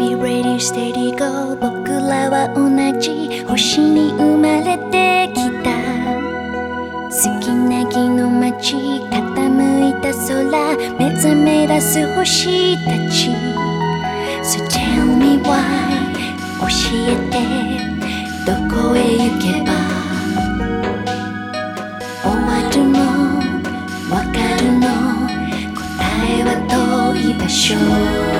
Baby ready steady go 僕らは同じ星に生まれてきた。好きな木の街傾いた空目覚め出す星たち。So tell me why 教えて。どこへ行けば？終わるの？わかるの？答えは遠い場所。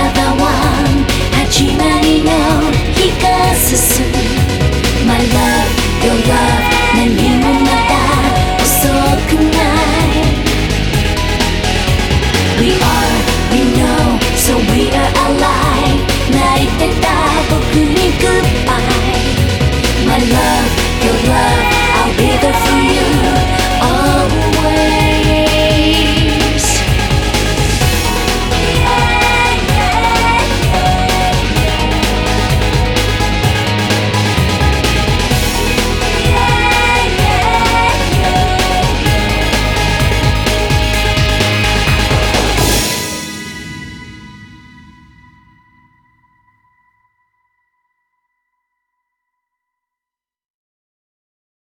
other one 始まりの日が進む My love, your love 何もまだ遅くない We are, we know, so we are alive 泣いてた僕に Goodbye My love, your love